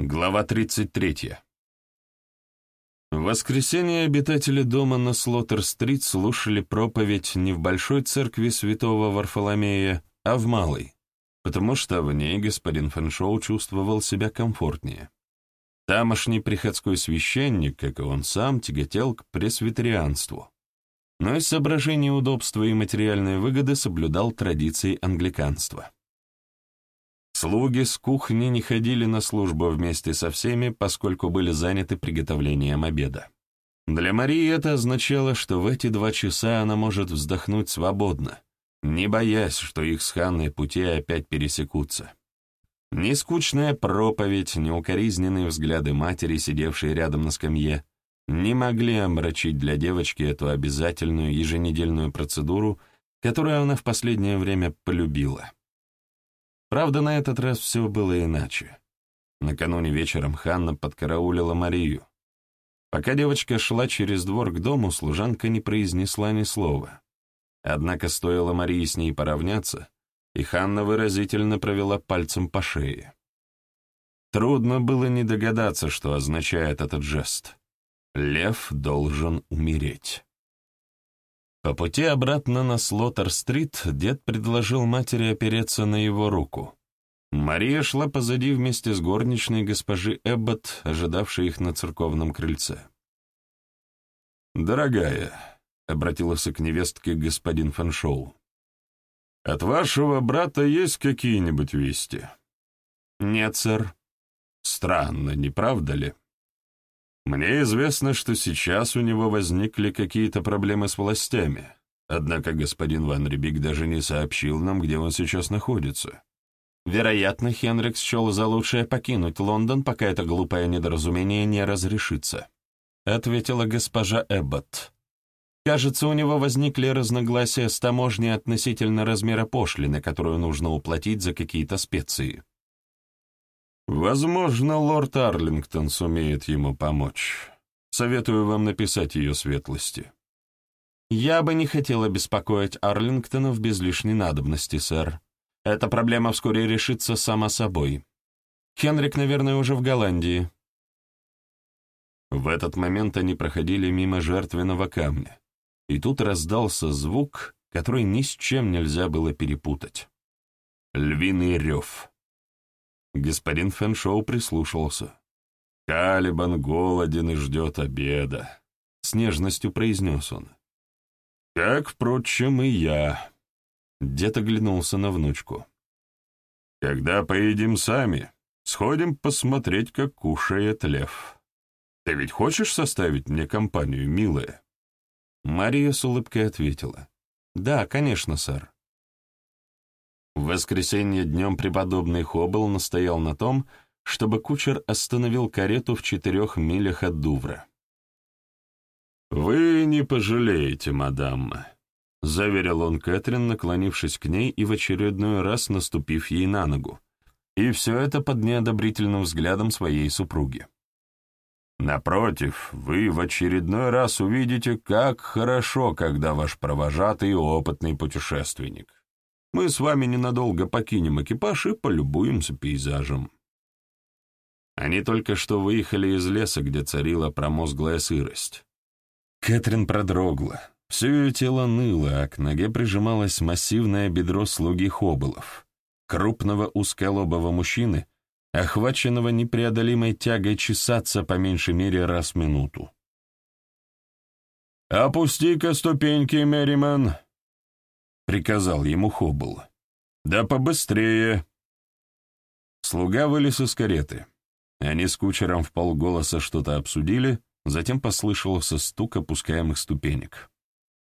Глава 33. В воскресенье обитатели дома на Слоттер-стрит слушали проповедь не в большой церкви святого Варфоломея, а в малой, потому что в ней господин Фэншоу чувствовал себя комфортнее. Тамошний приходской священник, как и он сам, тяготел к пресвитерианству, но из соображений удобства и материальной выгоды соблюдал традиции англиканства. Слуги с кухни не ходили на службу вместе со всеми, поскольку были заняты приготовлением обеда. Для Марии это означало, что в эти два часа она может вздохнуть свободно, не боясь, что их с Ханной пути опять пересекутся. Ни скучная проповедь, ни укоризненные взгляды матери, сидевшей рядом на скамье, не могли омрачить для девочки эту обязательную еженедельную процедуру, которую она в последнее время полюбила. Правда, на этот раз все было иначе. Накануне вечером Ханна подкараулила Марию. Пока девочка шла через двор к дому, служанка не произнесла ни слова. Однако стоило Марии с ней поравняться, и Ханна выразительно провела пальцем по шее. Трудно было не догадаться, что означает этот жест. Лев должен умереть. По пути обратно на Слоттер-стрит дед предложил матери опереться на его руку. Мария шла позади вместе с горничной госпожи Эббот, ожидавшей их на церковном крыльце. «Дорогая», — обратился к невестке господин Фаншоу, — «от вашего брата есть какие-нибудь вести?» «Нет, сэр». «Странно, не правда ли?» Мне известно, что сейчас у него возникли какие-то проблемы с властями, однако господин Ван Рибик даже не сообщил нам, где он сейчас находится. Вероятно, Хенрик счел за лучшее покинуть Лондон, пока это глупое недоразумение не разрешится, ответила госпожа Эббот. Кажется, у него возникли разногласия с таможней относительно размера пошлины, которую нужно уплатить за какие-то специи. Возможно, лорд Арлингтон сумеет ему помочь. Советую вам написать ее светлости. Я бы не хотела беспокоить Арлингтонов без лишней надобности, сэр. Эта проблема вскоре решится сама собой. Хенрик, наверное, уже в Голландии. В этот момент они проходили мимо жертвенного камня, и тут раздался звук, который ни с чем нельзя было перепутать. Львиный рев. Господин Фэншоу прислушался. «Калибан голоден и ждет обеда», — с нежностью произнес он. «Как, впрочем, и я». Дед оглянулся на внучку. «Когда поедим сами, сходим посмотреть, как кушает лев. Ты ведь хочешь составить мне компанию, милая?» Мария с улыбкой ответила. «Да, конечно, сэр». Воскресенье днем преподобный Хоббл настоял на том, чтобы кучер остановил карету в четырех милях от Дувра. «Вы не пожалеете, мадам», — заверил он Кэтрин, наклонившись к ней и в очередной раз наступив ей на ногу, и все это под неодобрительным взглядом своей супруги. «Напротив, вы в очередной раз увидите, как хорошо, когда ваш провожатый опытный путешественник. Мы с вами ненадолго покинем экипаж и полюбуемся пейзажем». Они только что выехали из леса, где царила промозглая сырость. Кэтрин продрогла. Все ее тело ныло, а к ноге прижималось массивное бедро слуги Хобылов, крупного узколобого мужчины, охваченного непреодолимой тягой чесаться по меньшей мере раз в минуту. «Опусти-ка ступеньки, Мерриман!» Приказал ему Хоббл. «Да побыстрее!» Слуга вылез из кареты. Они с кучером в полголоса что-то обсудили, затем послышался стук опускаемых ступенек.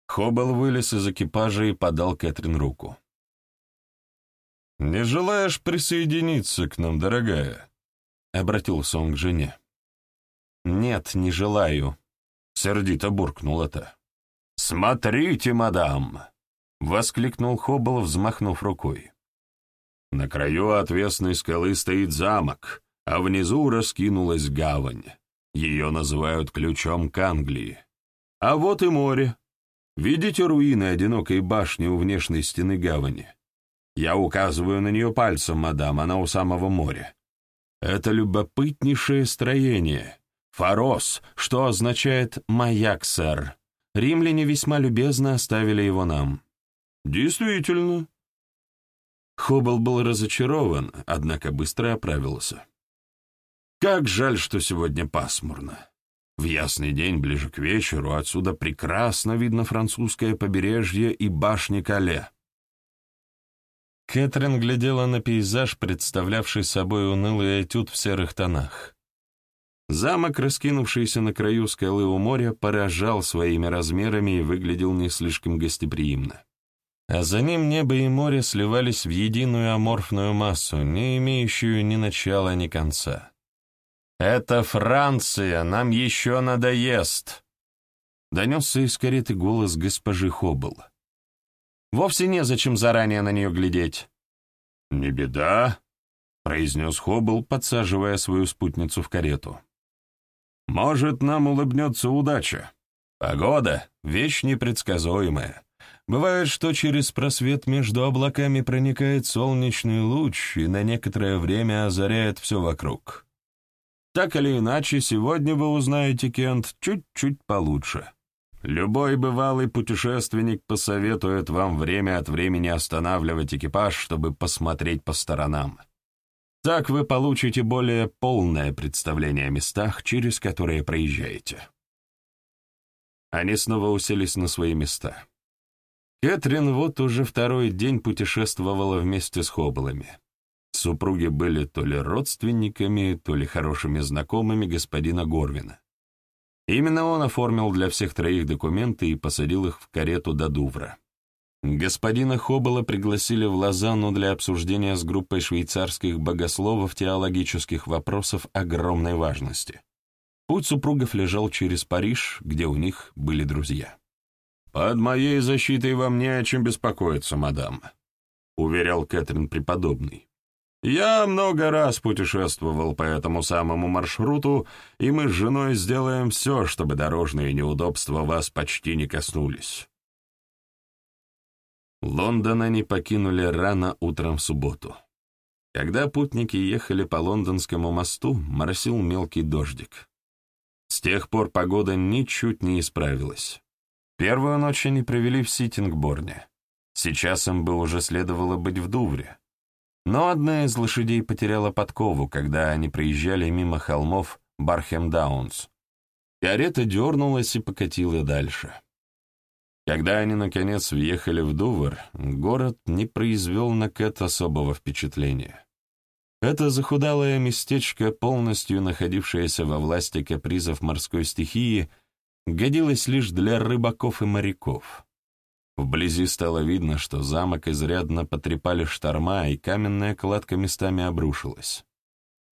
Хоббл вылез из экипажа и подал Кэтрин руку. «Не желаешь присоединиться к нам, дорогая?» — обратился он к жене. «Нет, не желаю», — сердито буркнул это. «Смотрите, мадам!» — воскликнул Хоббл, взмахнув рукой. На краю отвесной скалы стоит замок, а внизу раскинулась гавань. Ее называют ключом к Англии. А вот и море. Видите руины одинокой башни у внешней стены гавани? Я указываю на нее пальцем, мадам, она у самого моря. Это любопытнейшее строение. Форос, что означает «маяк, сэр». Римляне весьма любезно оставили его нам. Действительно. Хоббл был разочарован, однако быстро оправился. Как жаль, что сегодня пасмурно. В ясный день, ближе к вечеру, отсюда прекрасно видно французское побережье и башни Кале. Кэтрин глядела на пейзаж, представлявший собой унылый этюд в серых тонах. Замок, раскинувшийся на краю скалы у моря, поражал своими размерами и выглядел не слишком гостеприимно. А за ним небо и море сливались в единую аморфную массу, не имеющую ни начала, ни конца. «Это Франция, нам еще надоест!» Донесся из кареты голос госпожи Хоббл. «Вовсе незачем заранее на нее глядеть». «Не беда», — произнес Хоббл, подсаживая свою спутницу в карету. «Может, нам улыбнется удача. Погода — вещь непредсказуемая. Бывает, что через просвет между облаками проникает солнечный луч и на некоторое время озаряет все вокруг. Так или иначе, сегодня вы узнаете Кент чуть-чуть получше. Любой бывалый путешественник посоветует вам время от времени останавливать экипаж, чтобы посмотреть по сторонам. Так вы получите более полное представление о местах, через которые проезжаете. Они снова уселись на свои места. Кэтрин вот уже второй день путешествовала вместе с Хоблами. Супруги были то ли родственниками, то ли хорошими знакомыми господина Горвина. Именно он оформил для всех троих документы и посадил их в карету до Дувра. Господина Хоббела пригласили в Лозанну для обсуждения с группой швейцарских богословов теологических вопросов огромной важности. Путь супругов лежал через Париж, где у них были друзья. «Под моей защитой вам не о чем беспокоиться, мадам», — уверял Кэтрин преподобный. Я много раз путешествовал по этому самому маршруту, и мы с женой сделаем все, чтобы дорожные неудобства вас почти не коснулись. Лондон они покинули рано утром в субботу. Когда путники ехали по лондонскому мосту, моросил мелкий дождик. С тех пор погода ничуть не исправилась. Первую ночь они провели в Ситингборне. Сейчас им бы уже следовало быть в Дувре. Но одна из лошадей потеряла подкову, когда они проезжали мимо холмов Бархем-Даунс. Карета дернулась и покатила дальше. Когда они, наконец, въехали в Дувр, город не произвел на Кэт особого впечатления. Это захудалое местечко, полностью находившееся во власти капризов морской стихии, годилось лишь для рыбаков и моряков. Вблизи стало видно, что замок изрядно потрепали шторма, и каменная кладка местами обрушилась.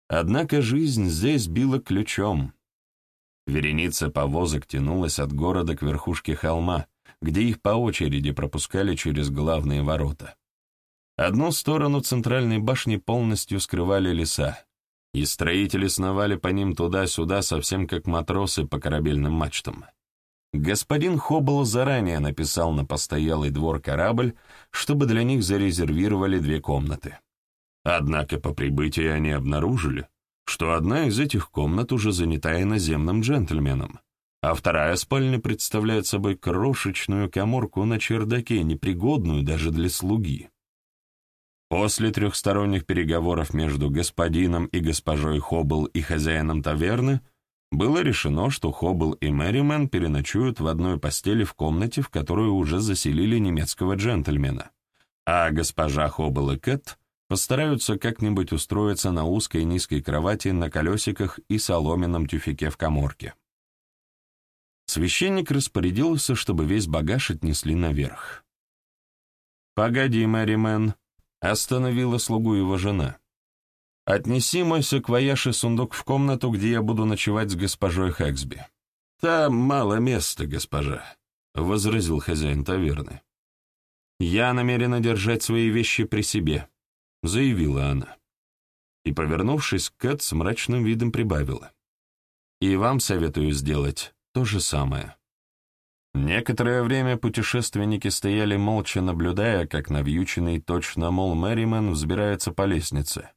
Однако жизнь здесь била ключом. Вереница повозок тянулась от города к верхушке холма, где их по очереди пропускали через главные ворота. Одну сторону центральной башни полностью скрывали леса, и строители сновали по ним туда-сюда, совсем как матросы по корабельным мачтам. Господин Хоббл заранее написал на постоялый двор корабль, чтобы для них зарезервировали две комнаты. Однако по прибытии они обнаружили, что одна из этих комнат уже занята иноземным джентльменом, а вторая спальня представляет собой крошечную коморку на чердаке, непригодную даже для слуги. После трехсторонних переговоров между господином и госпожой Хоббл и хозяином таверны – было решено, что Хоббл и Мэримен переночуют в одной постели в комнате, в которую уже заселили немецкого джентльмена, а госпожа Хоббл и Кэт постараются как-нибудь устроиться на узкой низкой кровати на колесиках и соломенном тюфике в коморке. Священник распорядился, чтобы весь багаж отнесли наверх. «Погоди, Мэримен», — остановила слугу его жена. Отнеси мой саквояж и сундук в комнату, где я буду ночевать с госпожой Хэксби. Там мало места, госпожа, — возразил хозяин таверны. Я намерена держать свои вещи при себе, — заявила она. И, повернувшись, Кэт с мрачным видом прибавила. И вам советую сделать то же самое. Некоторое время путешественники стояли молча, наблюдая, как навьюченный точно мол Мэриман взбирается по лестнице.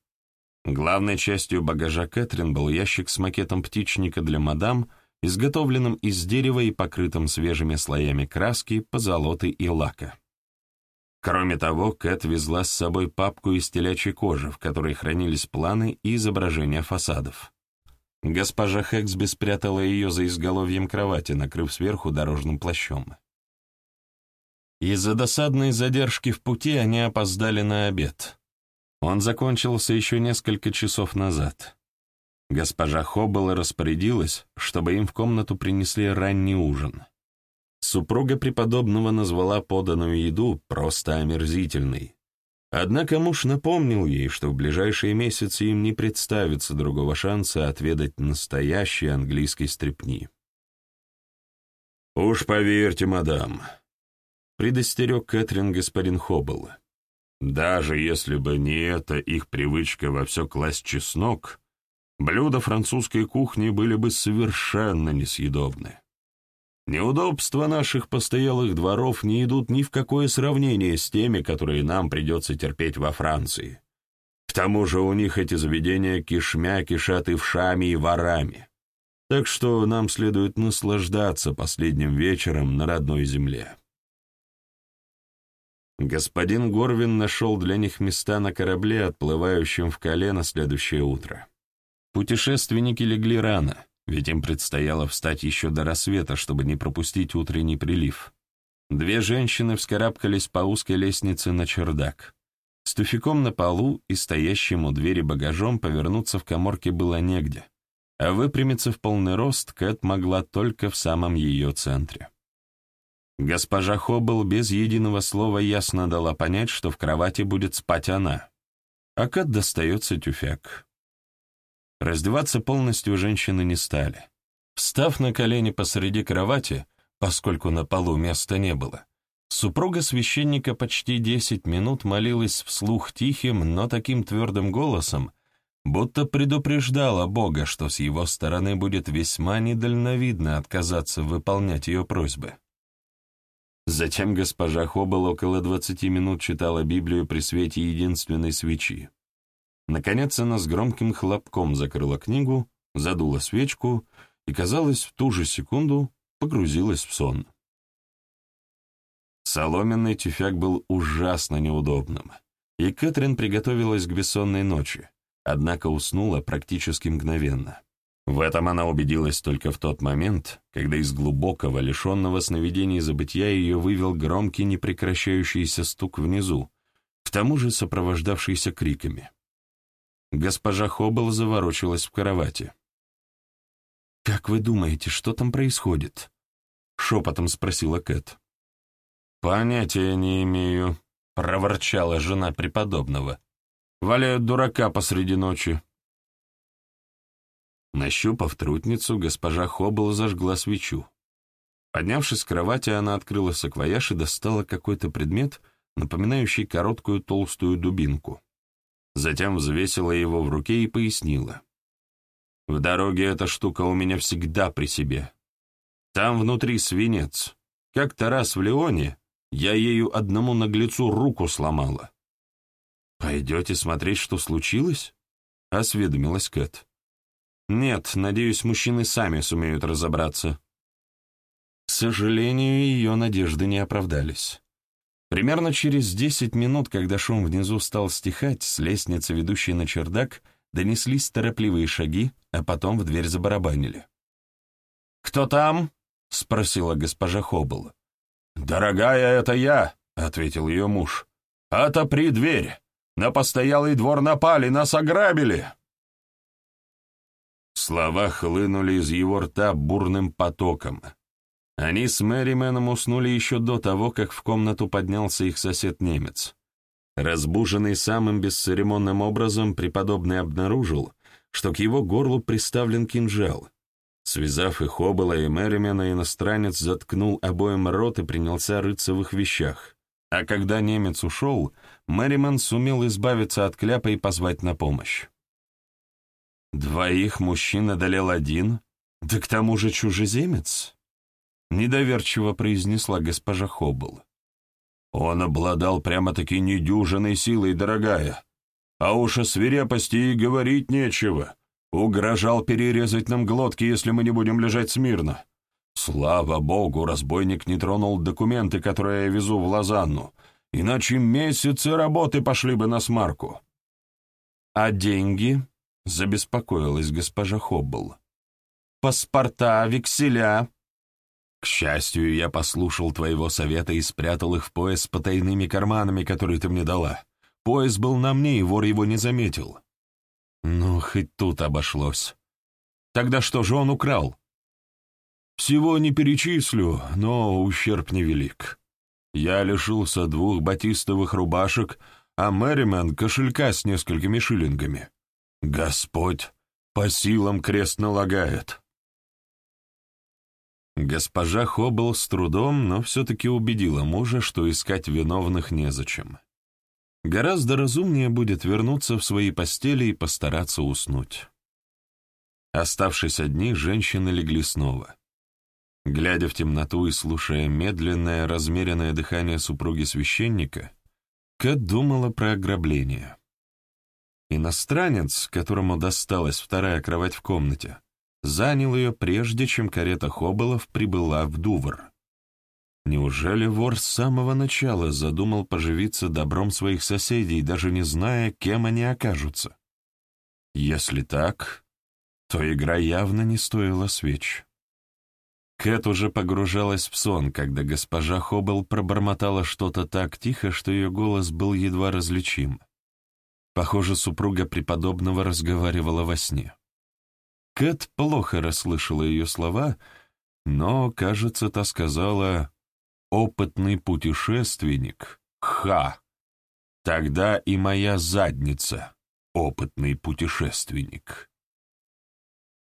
Главной частью багажа Кэтрин был ящик с макетом птичника для мадам, изготовленным из дерева и покрытым свежими слоями краски, позолоты и лака. Кроме того, Кэт везла с собой папку из телячьей кожи, в которой хранились планы и изображения фасадов. Госпожа Хэксби спрятала ее за изголовьем кровати, накрыв сверху дорожным плащом. Из-за досадной задержки в пути они опоздали на обед. Он закончился еще несколько часов назад. Госпожа Хоббл распорядилась, чтобы им в комнату принесли ранний ужин. Супруга преподобного назвала поданную еду просто омерзительной. Однако муж напомнил ей, что в ближайшие месяцы им не представится другого шанса отведать настоящей английской стрепни. «Уж поверьте, мадам», — предостерег Кэтрин господин Хоббл. «Даже если бы не эта их привычка во все класть чеснок, блюда французской кухни были бы совершенно несъедобны. Неудобства наших постоялых дворов не идут ни в какое сравнение с теми, которые нам придется терпеть во Франции. К тому же у них эти заведения кишмя кишат и вшами, и ворами. Так что нам следует наслаждаться последним вечером на родной земле. Господин Горвин нашел для них места на корабле, отплывающем в Кале на следующее утро. Путешественники легли рано, ведь им предстояло встать еще до рассвета, чтобы не пропустить утренний прилив. Две женщины вскарабкались по узкой лестнице на чердак. С туфиком на полу и стоящим у двери багажом повернуться в коморке было негде, а выпрямиться в полный рост Кэт могла только в самом ее центре. Госпожа Хоббл без единого слова ясно дала понять, что в кровати будет спать она, а Кэт достается тюфяк. Раздеваться полностью женщины не стали. Встав на колени посреди кровати, поскольку на полу места не было, супруга священника почти десять минут молилась вслух тихим, но таким твердым голосом, будто предупреждала Бога, что с его стороны будет весьма недальновидно отказаться выполнять ее просьбы. Затем госпожа Хоббл около двадцати минут читала Библию при свете единственной свечи. Наконец она с громким хлопком закрыла книгу, задула свечку и, казалось, в ту же секунду погрузилась в сон. Соломенный тюфяк был ужасно неудобным, и Кэтрин приготовилась к бессонной ночи, однако уснула практически мгновенно. В этом она убедилась только в тот момент, когда из глубокого, лишенного сновидений забытия ее вывел громкий непрекращающийся стук внизу, к тому же сопровождавшийся криками. Госпожа Хоббл заворочилась в кровати. «Как вы думаете, что там происходит?» — шепотом спросила Кэт. «Понятия не имею», — проворчала жена преподобного. «Валяют дурака посреди ночи». Нащупав трутницу, госпожа Хоббл зажгла свечу. Поднявшись с кровати, она открыла саквояж и достала какой-то предмет, напоминающий короткую толстую дубинку. Затем взвесила его в руке и пояснила. «В дороге эта штука у меня всегда при себе. Там внутри свинец. Как-то раз в Леоне я ею одному наглецу руку сломала». «Пойдете смотреть, что случилось?» — осведомилась Кэт. «Нет, надеюсь, мужчины сами сумеют разобраться». К сожалению, ее надежды не оправдались. Примерно через десять минут, когда шум внизу стал стихать, с лестницы, ведущей на чердак, донеслись торопливые шаги, а потом в дверь забарабанили. «Кто там?» — спросила госпожа Хоббл. «Дорогая, это я», — ответил ее муж. «Отопри дверь! На постоялый двор напали, нас ограбили!» Слова хлынули из его рта бурным потоком. Они с Мэрименом уснули еще до того, как в комнату поднялся их сосед-немец. Разбуженный самым бесцеремонным образом, преподобный обнаружил, что к его горлу приставлен кинжал. Связав их Обола и Мэримена, иностранец заткнул обоим рот и принялся рыться в их вещах. А когда немец ушел, Мэримен сумел избавиться от кляпа и позвать на помощь. Двоих мужчин одолел один, да к тому же чужеземец. — недоверчиво произнесла госпожа Хоббл. «Он обладал прямо-таки недюжиной силой, дорогая. А уж о свирепости и говорить нечего. Угрожал перерезать нам глотки, если мы не будем лежать смирно. Слава богу, разбойник не тронул документы, которые я везу в Лозанну, иначе месяцы работы пошли бы на смарку. А деньги? — забеспокоилась госпожа Хоббл. Паспорта, векселя. К счастью, я послушал твоего совета и спрятал их в пояс с потайными карманами, которые ты мне дала. Пояс был на мне, и вор его не заметил. Ну, хоть тут обошлось. Тогда что же он украл? Всего не перечислю, но ущерб невелик. Я лишился двух батистовых рубашек, а Мэримен — кошелька с несколькими шиллингами. Господь по силам крест налагает. Госпожа Хоббл с трудом, но все-таки убедила мужа, что искать виновных незачем. Гораздо разумнее будет вернуться в свои постели и постараться уснуть. Оставшись одни, женщины легли снова. Глядя в темноту и слушая медленное, размеренное дыхание супруги священника, Кэт думала про ограбление. Иностранец, которому досталась вторая кровать в комнате, занял ее прежде, чем карета Хоббелов прибыла в Дувр. Неужели вор с самого начала задумал поживиться добром своих соседей, даже не зная, кем они окажутся? Если так, то игра явно не стоила свеч. Кэт уже погружалась в сон, когда госпожа Хоббл пробормотала что-то так тихо, что ее голос был едва различим. Похоже, супруга преподобного разговаривала во сне. Кэт плохо расслышала ее слова, но, кажется, та сказала «опытный путешественник, ха! Тогда и моя задница, опытный путешественник».